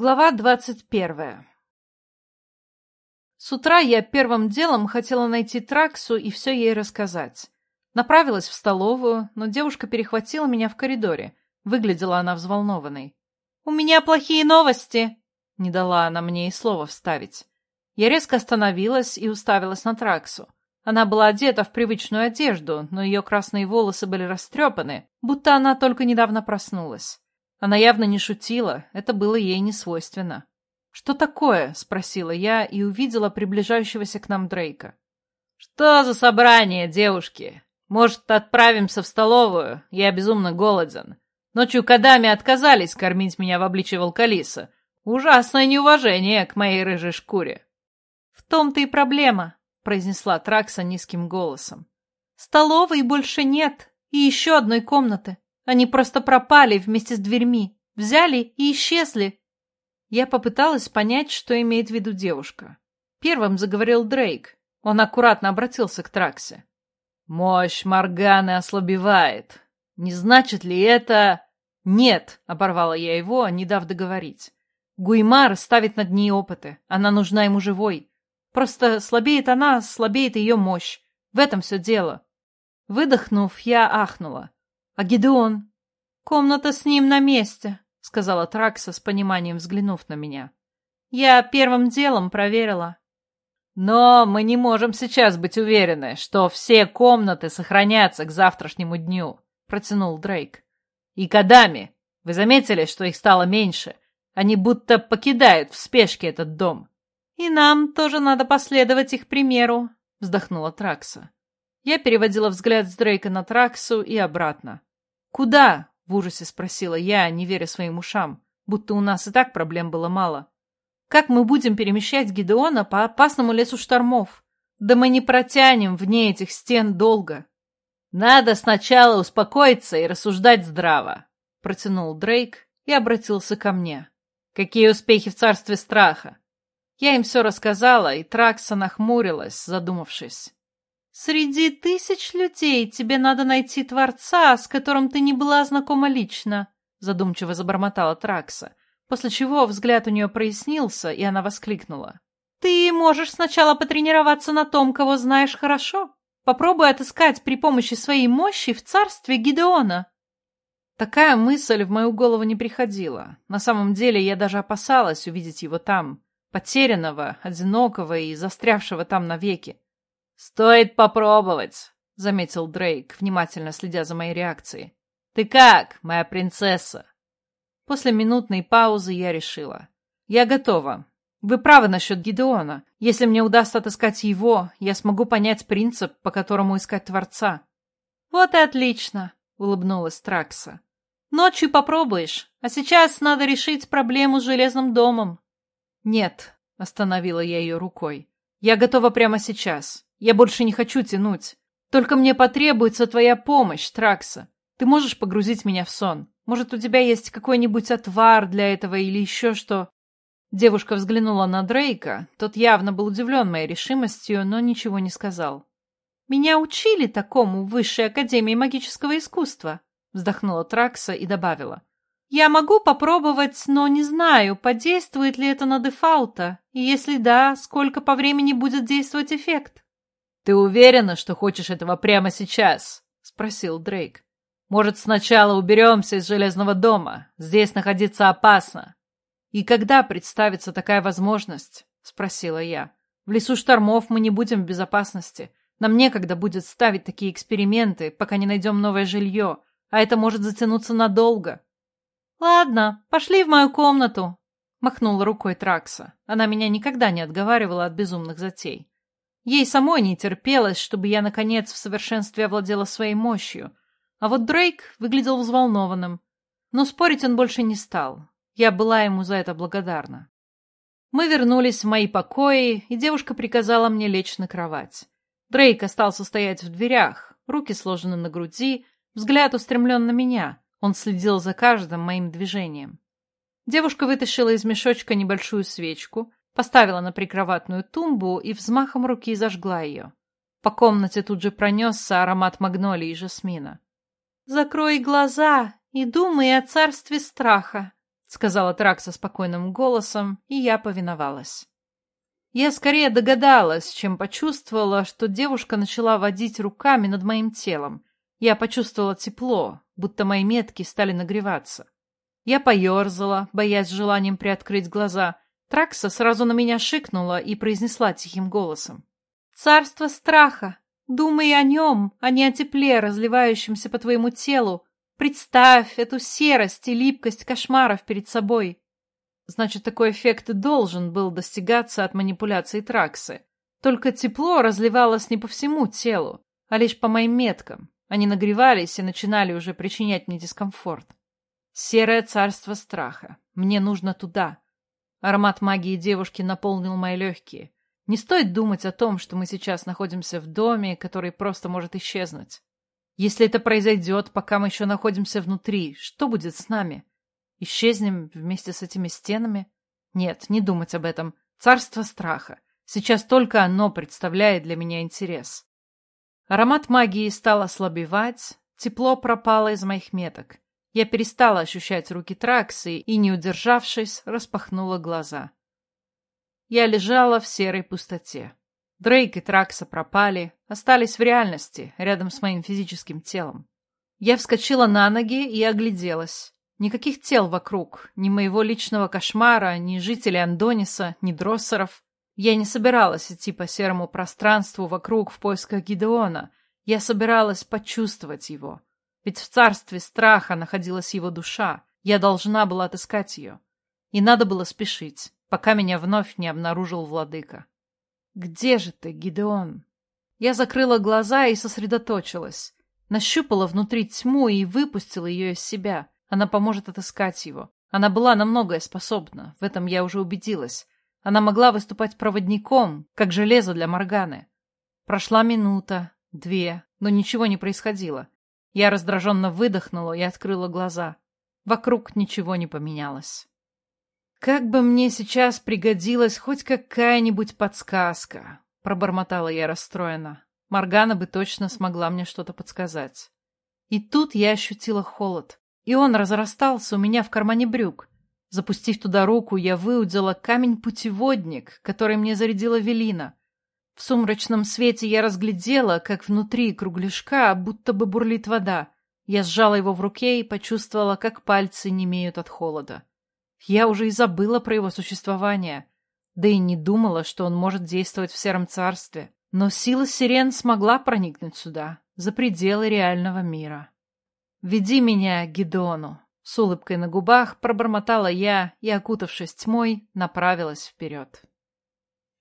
Глава двадцать первая С утра я первым делом хотела найти Траксу и все ей рассказать. Направилась в столовую, но девушка перехватила меня в коридоре. Выглядела она взволнованной. «У меня плохие новости!» Не дала она мне и слова вставить. Я резко остановилась и уставилась на Траксу. Она была одета в привычную одежду, но ее красные волосы были растрепаны, будто она только недавно проснулась. Она явно не шутила, это было ей не свойственно. «Что такое?» — спросила я и увидела приближающегося к нам Дрейка. «Что за собрание, девушки? Может, отправимся в столовую? Я безумно голоден. Ночью Кадами отказались кормить меня в обличье волкалиса. Ужасное неуважение к моей рыжей шкуре». «В том-то и проблема», — произнесла Тракса низким голосом. «Столовой больше нет, и еще одной комнаты. Они просто пропали вместе с дверьми, взяли и исчезли. Я попыталась понять, что имеет в виду девушка. Первым заговорил Дрейк. Он аккуратно обратился к Траксе. «Мощь Морганы ослабевает. Не значит ли это...» «Нет», — оборвала я его, не дав договорить. Гуймар ставит над ней опыты. Она нужна ему живой. Просто слабеет она, слабеет ее мощь. В этом все дело. Выдохнув, я ахнула. «А Гидеон?» «Комната с ним на месте», — сказала Тракса с пониманием взглянув на меня. «Я первым делом проверила». «Но мы не можем сейчас быть уверены, что все комнаты сохранятся к завтрашнему дню», — протянул Дрейк. «И Кадами, вы заметили, что их стало меньше? Они будто покидают в спешке этот дом». «И нам тоже надо последовать их примеру», — вздохнула Тракса. Я переводила взгляд с Дрейка на Траксу и обратно. «Куда?» — в ужасе спросила я, не веря своим ушам, будто у нас и так проблем было мало. «Как мы будем перемещать Гидеона по опасному лесу штормов? Да мы не протянем вне этих стен долго». «Надо сначала успокоиться и рассуждать здраво», — протянул Дрейк и обратился ко мне. «Какие успехи в царстве страха?» Я им все рассказала, и Тракса нахмурилась, задумавшись. Среди тысяч людей тебе надо найти Творца, с которым ты не была знакома лично, задумчиво забормотала Тракса, после чего взгляд у нее прояснился, и она воскликнула. Ты можешь сначала потренироваться на том, кого знаешь хорошо. Попробуй отыскать при помощи своей мощи в царстве Гидеона. Такая мысль в мою голову не приходила. На самом деле я даже опасалась увидеть его там, потерянного, одинокого и застрявшего там навеки. «Стоит попробовать», — заметил Дрейк, внимательно следя за моей реакцией. «Ты как, моя принцесса?» После минутной паузы я решила. «Я готова. Вы правы насчет Гидеона. Если мне удастся отыскать его, я смогу понять принцип, по которому искать Творца». «Вот и отлично», — улыбнулась Тракса. «Ночью попробуешь, а сейчас надо решить проблему с железным домом». «Нет», — остановила я ее рукой. «Я готова прямо сейчас. Я больше не хочу тянуть. Только мне потребуется твоя помощь, Тракса. Ты можешь погрузить меня в сон? Может, у тебя есть какой-нибудь отвар для этого или еще что?» Девушка взглянула на Дрейка. Тот явно был удивлен моей решимостью, но ничего не сказал. «Меня учили такому в Высшей Академии Магического Искусства», вздохнула Тракса и добавила. «Я могу попробовать, но не знаю, подействует ли это на дефаута, и если да, сколько по времени будет действовать эффект». «Ты уверена, что хочешь этого прямо сейчас?» — спросил Дрейк. «Может, сначала уберемся из Железного дома? Здесь находиться опасно». «И когда представится такая возможность?» — спросила я. «В лесу штормов мы не будем в безопасности. Нам некогда будет ставить такие эксперименты, пока не найдем новое жилье, а это может затянуться надолго». «Ладно, пошли в мою комнату», — махнула рукой Тракса. Она меня никогда не отговаривала от безумных затей. Ей самой не терпелось, чтобы я, наконец, в совершенстве овладела своей мощью. А вот Дрейк выглядел взволнованным. Но спорить он больше не стал. Я была ему за это благодарна. Мы вернулись в мои покои, и девушка приказала мне лечь на кровать. Дрейк остался стоять в дверях, руки сложены на груди, взгляд устремлен на меня. Он следил за каждым моим движением. Девушка вытащила из мешочка небольшую свечку, поставила на прикроватную тумбу и взмахом руки зажгла ее. По комнате тут же пронесся аромат магнолии и жасмина. «Закрой глаза и думай о царстве страха», — сказала Тракса спокойным голосом, и я повиновалась. Я скорее догадалась, чем почувствовала, что девушка начала водить руками над моим телом. Я почувствовала тепло, будто мои метки стали нагреваться. Я поерзала, боясь желанием приоткрыть глаза. Тракса сразу на меня шикнула и произнесла тихим голосом. «Царство страха! Думай о нем, а не о тепле, разливающемся по твоему телу. Представь эту серость и липкость кошмаров перед собой. Значит, такой эффект должен был достигаться от манипуляции Траксы. Только тепло разливалось не по всему телу, а лишь по моим меткам. Они нагревались и начинали уже причинять мне дискомфорт. Серое царство страха. Мне нужно туда. Аромат магии девушки наполнил мои легкие. Не стоит думать о том, что мы сейчас находимся в доме, который просто может исчезнуть. Если это произойдет, пока мы еще находимся внутри, что будет с нами? Исчезнем вместе с этими стенами? Нет, не думать об этом. Царство страха. Сейчас только оно представляет для меня интерес. Аромат магии стал ослабевать, тепло пропало из моих меток. Я перестала ощущать руки Траксы и, не удержавшись, распахнула глаза. Я лежала в серой пустоте. Дрейк и Тракса пропали, остались в реальности, рядом с моим физическим телом. Я вскочила на ноги и огляделась. Никаких тел вокруг, ни моего личного кошмара, ни жителей Андониса, ни дроссеров. Я не собиралась идти по серому пространству вокруг в поисках Гидеона. Я собиралась почувствовать его. Ведь в царстве страха находилась его душа. Я должна была отыскать ее. И надо было спешить, пока меня вновь не обнаружил владыка. «Где же ты, Гидеон?» Я закрыла глаза и сосредоточилась. Нащупала внутри тьму и выпустила ее из себя — она поможет отыскать его. Она была на многое способна, в этом я уже убедилась. Она могла выступать проводником, как железо для Морганы. Прошла минута, две, но ничего не происходило. Я раздраженно выдохнула и открыла глаза. Вокруг ничего не поменялось. «Как бы мне сейчас пригодилась хоть какая-нибудь подсказка!» — пробормотала я расстроенно. Моргана бы точно смогла мне что-то подсказать. И тут я ощутила холод и он разрастался у меня в кармане брюк. Запустив туда руку, я выудила камень-путеводник, который мне зарядила Велина. В сумрачном свете я разглядела, как внутри кругляшка будто бы бурлит вода. Я сжала его в руке и почувствовала, как пальцы немеют от холода. Я уже и забыла про его существование, да и не думала, что он может действовать в Сером Царстве. Но сила сирен смогла проникнуть сюда, за пределы реального мира. «Веди меня к Гедеону!» С улыбкой на губах пробормотала я и, окутавшись тьмой, направилась вперед.